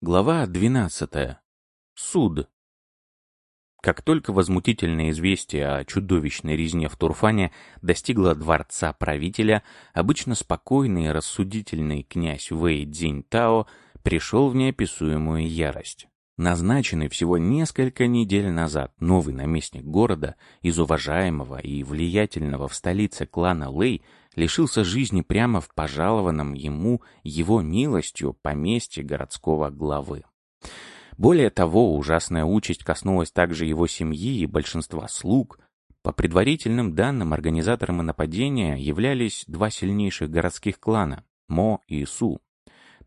Глава 12. Суд. Как только возмутительное известие о чудовищной резне в Турфане достигло дворца правителя, обычно спокойный и рассудительный князь Вэй Цзиньтао пришел в неописуемую ярость. Назначенный всего несколько недель назад новый наместник города из уважаемого и влиятельного в столице клана Лэй лишился жизни прямо в пожалованном ему его милостью поместье городского главы. Более того, ужасная участь коснулась также его семьи и большинства слуг. По предварительным данным, организаторами нападения являлись два сильнейших городских клана – Мо и Су.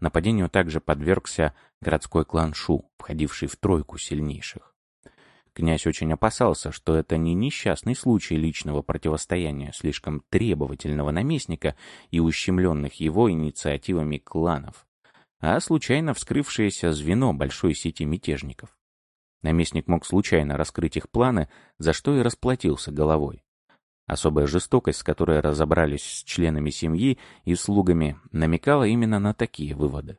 Нападению также подвергся городской клан Шу, входивший в тройку сильнейших. Князь очень опасался, что это не несчастный случай личного противостояния слишком требовательного наместника и ущемленных его инициативами кланов, а случайно вскрывшееся звено большой сети мятежников. Наместник мог случайно раскрыть их планы, за что и расплатился головой. Особая жестокость, с которой разобрались с членами семьи и слугами, намекала именно на такие выводы.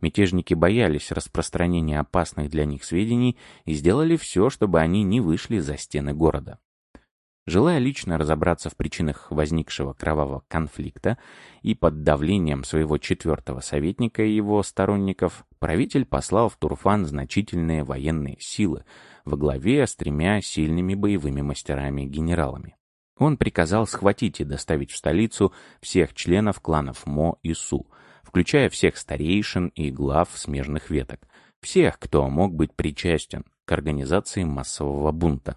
Мятежники боялись распространения опасных для них сведений и сделали все, чтобы они не вышли за стены города. Желая лично разобраться в причинах возникшего кровавого конфликта и под давлением своего четвертого советника и его сторонников, правитель послал в Турфан значительные военные силы во главе с тремя сильными боевыми мастерами-генералами. Он приказал схватить и доставить в столицу всех членов кланов Мо и Су, включая всех старейшин и глав смежных веток, всех, кто мог быть причастен к организации массового бунта.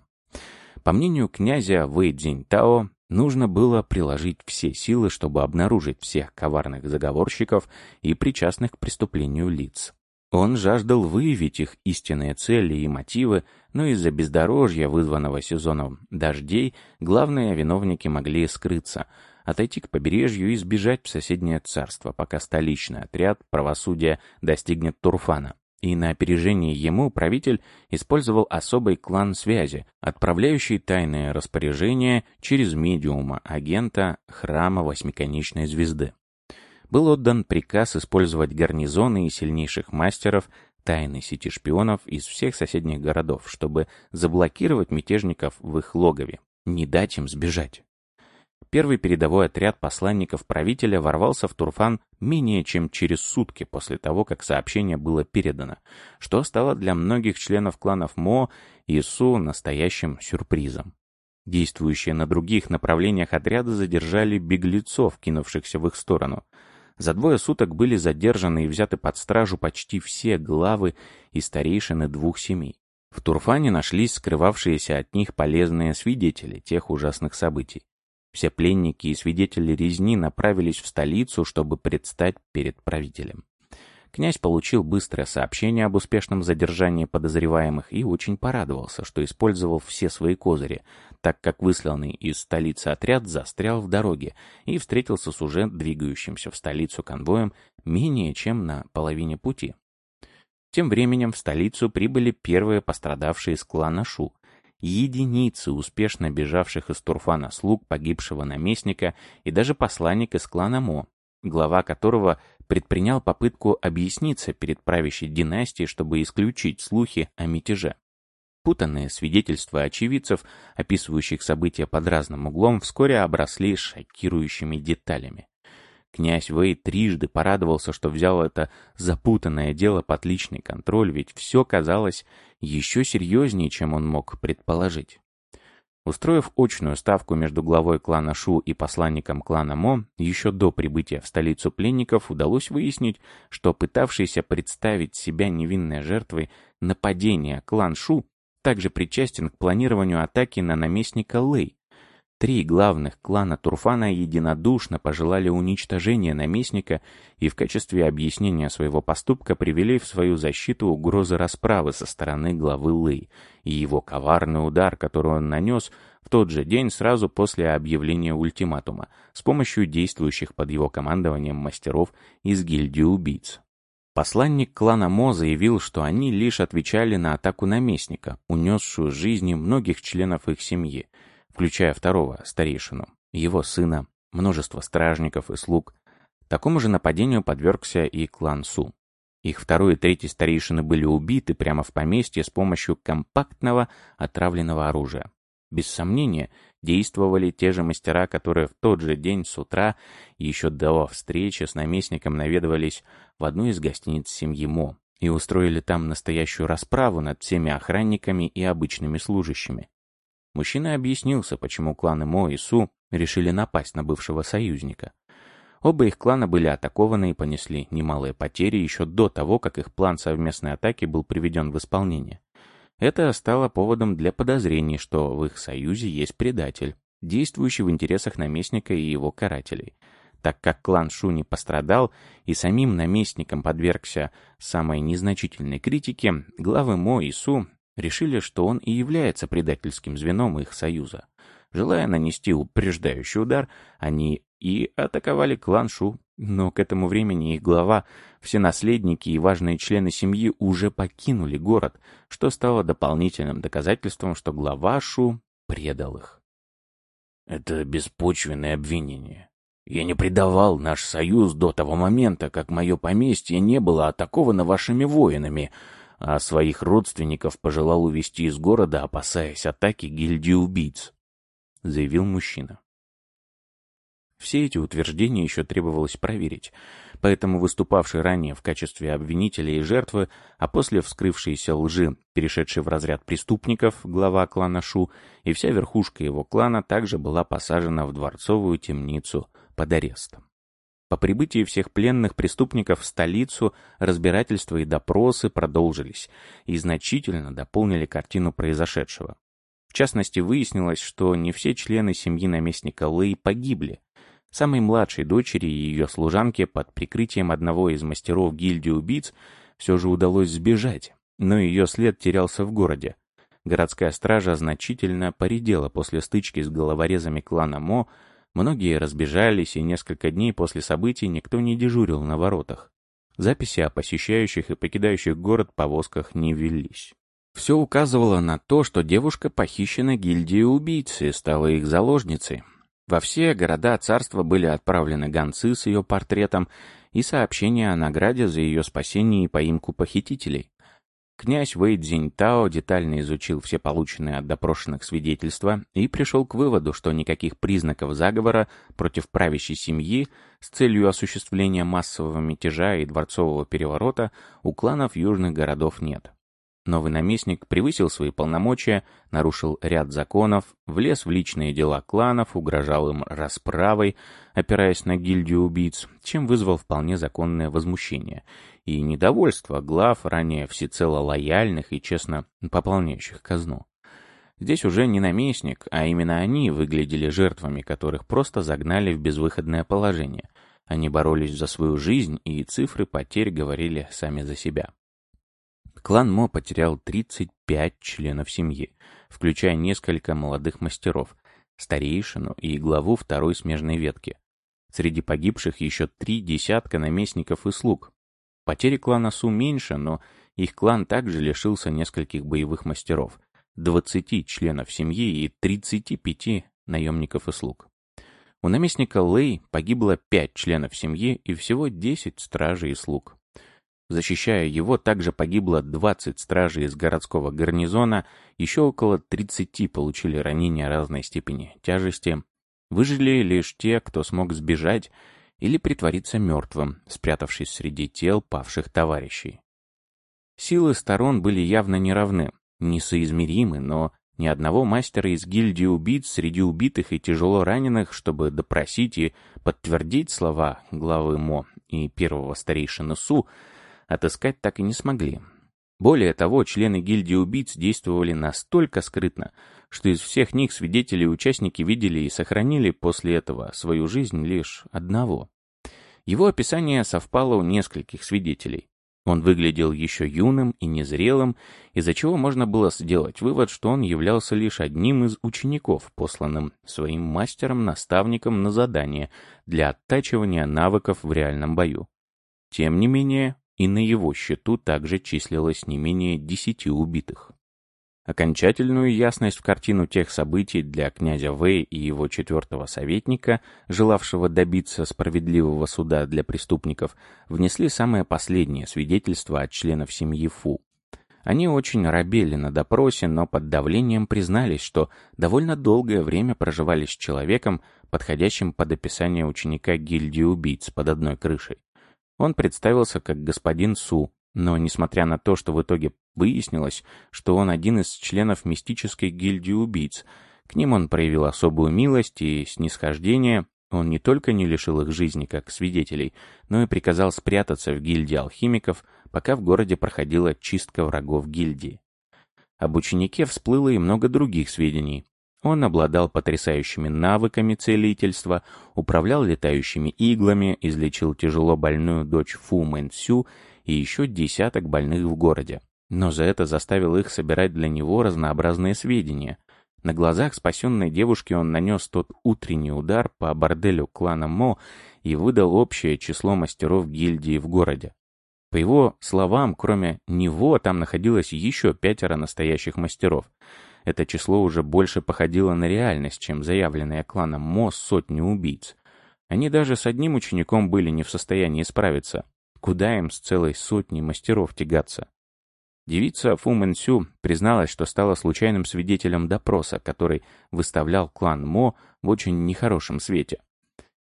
По мнению князя Вэй Цзиньтао, нужно было приложить все силы, чтобы обнаружить всех коварных заговорщиков и причастных к преступлению лиц. Он жаждал выявить их истинные цели и мотивы, но из-за бездорожья, вызванного сезоном дождей, главные виновники могли скрыться, отойти к побережью и сбежать в соседнее царство, пока столичный отряд правосудия достигнет Турфана. И на опережение ему правитель использовал особый клан связи, отправляющий тайные распоряжения через медиума агента храма Восьмиконечной Звезды был отдан приказ использовать гарнизоны и сильнейших мастеров тайной сети шпионов из всех соседних городов, чтобы заблокировать мятежников в их логове, не дать им сбежать. Первый передовой отряд посланников правителя ворвался в Турфан менее чем через сутки после того, как сообщение было передано, что стало для многих членов кланов Мо и Су настоящим сюрпризом. Действующие на других направлениях отряды задержали беглецов, кинувшихся в их сторону, за двое суток были задержаны и взяты под стражу почти все главы и старейшины двух семей. В Турфане нашлись скрывавшиеся от них полезные свидетели тех ужасных событий. Все пленники и свидетели резни направились в столицу, чтобы предстать перед правителем. Князь получил быстрое сообщение об успешном задержании подозреваемых и очень порадовался, что использовал все свои козыри, так как высланный из столицы отряд застрял в дороге и встретился с уже двигающимся в столицу конвоем менее чем на половине пути. Тем временем в столицу прибыли первые пострадавшие из клана Шу, единицы успешно бежавших из Турфана слуг погибшего наместника и даже посланник из клана Мо, глава которого предпринял попытку объясниться перед правящей династией, чтобы исключить слухи о мятеже. Путанные свидетельства очевидцев, описывающих события под разным углом, вскоре обросли шокирующими деталями. Князь Вэй трижды порадовался, что взял это запутанное дело под личный контроль, ведь все казалось еще серьезнее, чем он мог предположить. Устроив очную ставку между главой клана Шу и посланником клана Мо, еще до прибытия в столицу пленников удалось выяснить, что пытавшийся представить себя невинной жертвой нападения клан Шу также причастен к планированию атаки на наместника Лэй, Три главных клана Турфана единодушно пожелали уничтожения наместника и в качестве объяснения своего поступка привели в свою защиту угрозы расправы со стороны главы Лы и его коварный удар, который он нанес в тот же день сразу после объявления ультиматума с помощью действующих под его командованием мастеров из гильдии убийц. Посланник клана Мо заявил, что они лишь отвечали на атаку наместника, унесшую жизни многих членов их семьи, включая второго, старейшину, его сына, множество стражников и слуг. Такому же нападению подвергся и клан Су. Их второй и третий старейшины были убиты прямо в поместье с помощью компактного отравленного оружия. Без сомнения, действовали те же мастера, которые в тот же день с утра, еще до встречи с наместником, наведывались в одну из гостиниц семьи Мо и устроили там настоящую расправу над всеми охранниками и обычными служащими. Мужчина объяснился, почему кланы Мо и Су решили напасть на бывшего союзника. Оба их клана были атакованы и понесли немалые потери еще до того, как их план совместной атаки был приведен в исполнение. Это стало поводом для подозрений, что в их союзе есть предатель, действующий в интересах наместника и его карателей. Так как клан Шу не пострадал и самим наместникам подвергся самой незначительной критике, главы Мо и Су решили, что он и является предательским звеном их союза. Желая нанести упреждающий удар, они и атаковали клан Шу, но к этому времени их глава, все наследники и важные члены семьи уже покинули город, что стало дополнительным доказательством, что глава Шу предал их. Это беспочвенное обвинение. Я не предавал наш союз до того момента, как мое поместье не было атаковано вашими воинами, а своих родственников пожелал увезти из города, опасаясь атаки гильдии убийц, — заявил мужчина. Все эти утверждения еще требовалось проверить, поэтому выступавший ранее в качестве обвинителя и жертвы, а после вскрывшейся лжи, перешедший в разряд преступников, глава клана Шу, и вся верхушка его клана также была посажена в дворцовую темницу под арестом. По прибытии всех пленных преступников в столицу разбирательства и допросы продолжились и значительно дополнили картину произошедшего. В частности, выяснилось, что не все члены семьи наместника Лэй погибли, Самой младшей дочери и ее служанке под прикрытием одного из мастеров гильдии убийц все же удалось сбежать, но ее след терялся в городе. Городская стража значительно поредела после стычки с головорезами клана Мо, многие разбежались, и несколько дней после событий никто не дежурил на воротах. Записи о посещающих и покидающих город повозках не велись. Все указывало на то, что девушка похищена гильдией убийц и стала их заложницей, во все города царства были отправлены гонцы с ее портретом и сообщения о награде за ее спасение и поимку похитителей. Князь Вэй Цзиньтао детально изучил все полученные от допрошенных свидетельства и пришел к выводу, что никаких признаков заговора против правящей семьи с целью осуществления массового мятежа и дворцового переворота у кланов южных городов нет. Новый наместник превысил свои полномочия, нарушил ряд законов, влез в личные дела кланов, угрожал им расправой, опираясь на гильдию убийц, чем вызвал вполне законное возмущение и недовольство глав, ранее всецело лояльных и честно пополняющих казну. Здесь уже не наместник, а именно они выглядели жертвами, которых просто загнали в безвыходное положение. Они боролись за свою жизнь, и цифры потерь говорили сами за себя. Клан Мо потерял 35 членов семьи, включая несколько молодых мастеров, старейшину и главу второй смежной ветки. Среди погибших еще три десятка наместников и слуг. Потери клана Су меньше, но их клан также лишился нескольких боевых мастеров, 20 членов семьи и 35 наемников и слуг. У наместника Лэй погибло 5 членов семьи и всего 10 стражей и слуг. Защищая его, также погибло 20 стражей из городского гарнизона, еще около 30 получили ранения разной степени тяжести. Выжили лишь те, кто смог сбежать или притвориться мертвым, спрятавшись среди тел павших товарищей. Силы сторон были явно неравны, несоизмеримы, но ни одного мастера из гильдии убийц среди убитых и тяжело раненых, чтобы допросить и подтвердить слова главы Мо и первого старейшины Су, отыскать так и не смогли. Более того, члены гильдии убийц действовали настолько скрытно, что из всех них свидетели и участники видели и сохранили после этого свою жизнь лишь одного. Его описание совпало у нескольких свидетелей. Он выглядел еще юным и незрелым, из-за чего можно было сделать вывод, что он являлся лишь одним из учеников, посланным своим мастером-наставником на задание для оттачивания навыков в реальном бою. Тем не менее, и на его счету также числилось не менее десяти убитых. Окончательную ясность в картину тех событий для князя Вэй и его четвертого советника, желавшего добиться справедливого суда для преступников, внесли самое последнее свидетельство от членов семьи Фу. Они очень робели на допросе, но под давлением признались, что довольно долгое время проживали с человеком, подходящим под описание ученика гильдии убийц под одной крышей. Он представился как господин Су, но несмотря на то, что в итоге выяснилось, что он один из членов мистической гильдии убийц, к ним он проявил особую милость и снисхождение, он не только не лишил их жизни как свидетелей, но и приказал спрятаться в гильдии алхимиков, пока в городе проходила чистка врагов гильдии. Об ученике всплыло и много других сведений. Он обладал потрясающими навыками целительства, управлял летающими иглами, излечил тяжело больную дочь Фу Мэн Сю и еще десяток больных в городе. Но за это заставил их собирать для него разнообразные сведения. На глазах спасенной девушки он нанес тот утренний удар по борделю клана Мо и выдал общее число мастеров гильдии в городе. По его словам, кроме него там находилось еще пятеро настоящих мастеров. Это число уже больше походило на реальность, чем заявленное кланом Мо сотни убийц. Они даже с одним учеником были не в состоянии справиться. Куда им с целой сотней мастеров тягаться? Девица Фу Мэнсю призналась, что стала случайным свидетелем допроса, который выставлял клан Мо в очень нехорошем свете.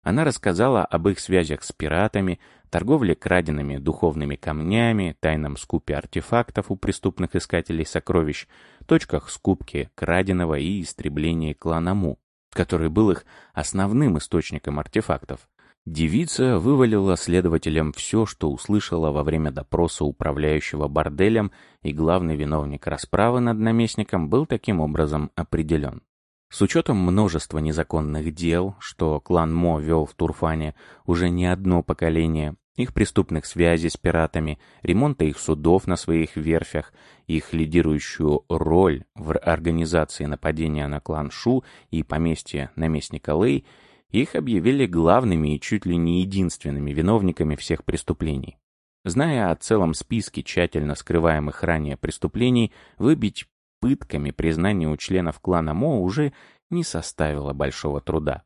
Она рассказала об их связях с пиратами, торговле краденными духовными камнями, тайном скупе артефактов у преступных искателей сокровищ, точках скупки краденого и истреблении клана Му, который был их основным источником артефактов. Девица вывалила следователям все, что услышала во время допроса управляющего борделем, и главный виновник расправы над наместником был таким образом определен. С учетом множества незаконных дел, что клан Мо вел в Турфане уже не одно поколение, их преступных связей с пиратами, ремонта их судов на своих верфях, их лидирующую роль в организации нападения на клан Шу и поместье наместника Лэй – их объявили главными и чуть ли не единственными виновниками всех преступлений. Зная о целом списке тщательно скрываемых ранее преступлений, выбить пытками признание у членов клана Мо уже не составило большого труда.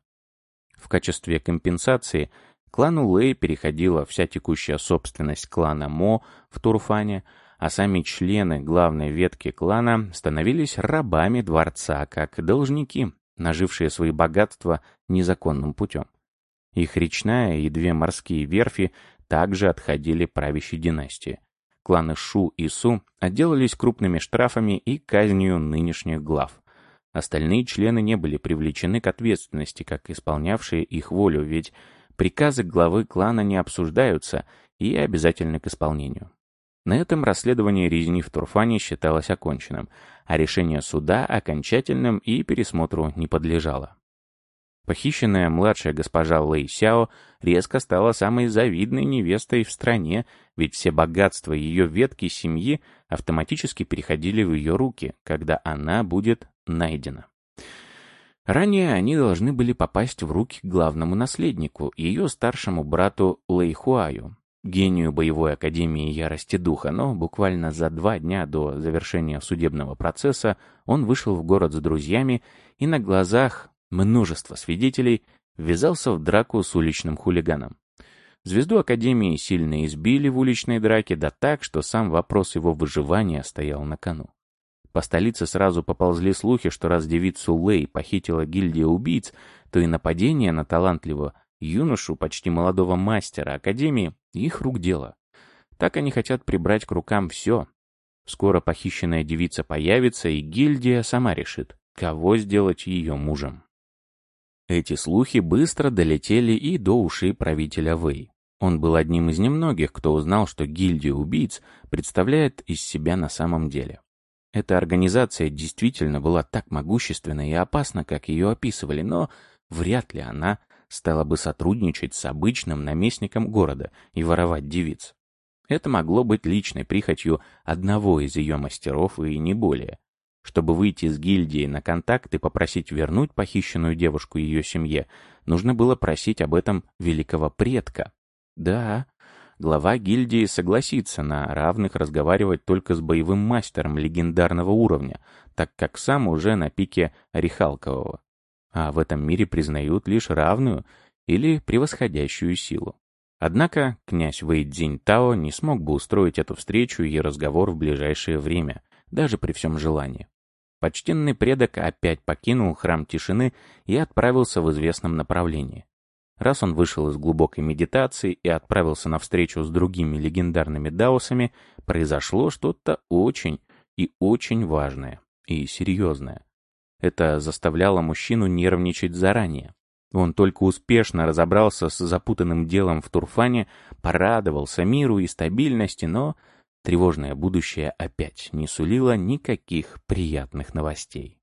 В качестве компенсации клану Лэй переходила вся текущая собственность клана Мо в Турфане, а сами члены главной ветки клана становились рабами дворца как должники, нажившие свои богатства незаконным путем. Их речная и две морские верфи также отходили правящей династии. Кланы Шу и Су отделались крупными штрафами и казнью нынешних глав. Остальные члены не были привлечены к ответственности, как исполнявшие их волю, ведь приказы главы клана не обсуждаются и обязательны к исполнению. На этом расследование резни в Турфане считалось оконченным, а решение суда окончательным и пересмотру не подлежало. Похищенная младшая госпожа Лэй Сяо резко стала самой завидной невестой в стране, ведь все богатства ее ветки семьи автоматически переходили в ее руки, когда она будет найдена. Ранее они должны были попасть в руки главному наследнику, ее старшему брату Лэй Хуаю, гению боевой академии ярости духа, но буквально за два дня до завершения судебного процесса он вышел в город с друзьями и на глазах множества свидетелей ввязался в драку с уличным хулиганом. Звезду Академии сильно избили в уличной драке, да так, что сам вопрос его выживания стоял на кону. По столице сразу поползли слухи, что раз девицу Лэй похитила гильдия убийц, то и нападение на талантливого юношу, почти молодого мастера Академии, их рук дело. Так они хотят прибрать к рукам все. Скоро похищенная девица появится, и гильдия сама решит, кого сделать ее мужем. Эти слухи быстро долетели и до ушей правителя Вэй. Он был одним из немногих, кто узнал, что гильдия убийц представляет из себя на самом деле. Эта организация действительно была так могущественна и опасна, как ее описывали, но вряд ли она стала бы сотрудничать с обычным наместником города и воровать девиц. Это могло быть личной прихотью одного из ее мастеров и не более. Чтобы выйти из гильдии на контакт и попросить вернуть похищенную девушку ее семье, нужно было просить об этом великого предка. Да, глава гильдии согласится на равных разговаривать только с боевым мастером легендарного уровня, так как сам уже на пике Орехалкового. А в этом мире признают лишь равную или превосходящую силу. Однако князь Вэйдзинь Тао не смог бы устроить эту встречу и разговор в ближайшее время, даже при всем желании. Почтенный предок опять покинул храм тишины и отправился в известном направлении. Раз он вышел из глубокой медитации и отправился на встречу с другими легендарными даосами, произошло что-то очень и очень важное и серьезное. Это заставляло мужчину нервничать заранее. Он только успешно разобрался с запутанным делом в Турфане, порадовался миру и стабильности, но тревожное будущее опять не сулило никаких приятных новостей.